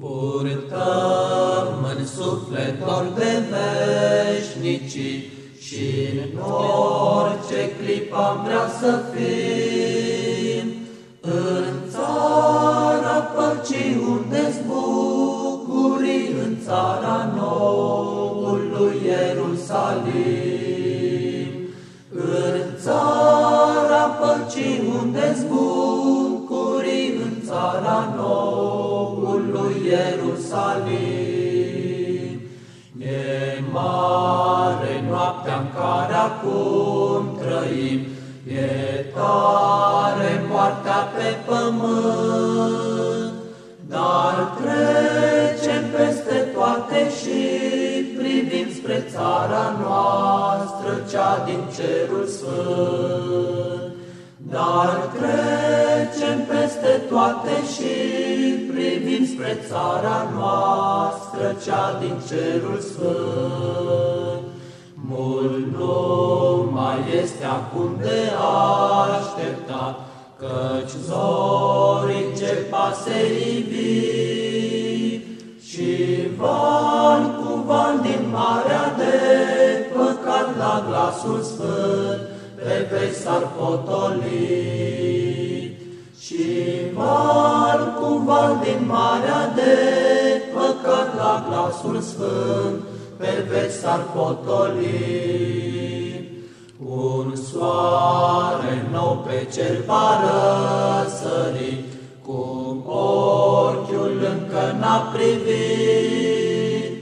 Purtăm în suflet dor de veșnicii și în orice clip am vrea să fim în țara păcii unde bucurii, în țara noului Ierusalim. În țara păcii unde bucurii, în țara noului Ierusalim. E mare noaptea în care acum trăim, e tare moartea pe pământ, dar trecem peste toate și privim spre țara noastră, cea din cerul sfânt. Dar trecem peste toate și privim spre țara noastră, cea din cerul sfânt. Mult nu mai este acum de așteptat, căci zorii încep a se ivi și van cu van din marea de păcat la glasul sfânt pe vei s-ar potoli. Și val cu val din marea de păcat la glasul sfânt pe veci s-ar potoli. Un soare nou pe cer va răsări, cum ochiul încă n-a privit,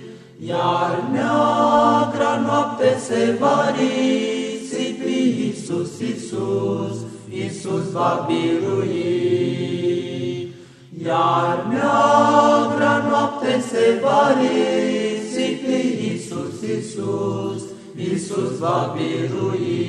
iar neagra noapte se va risipi, Iisus, Iisus, Iisus va birui. Iar neagra noapte se va risipi, Iisus, Iisus, Iisus va birui.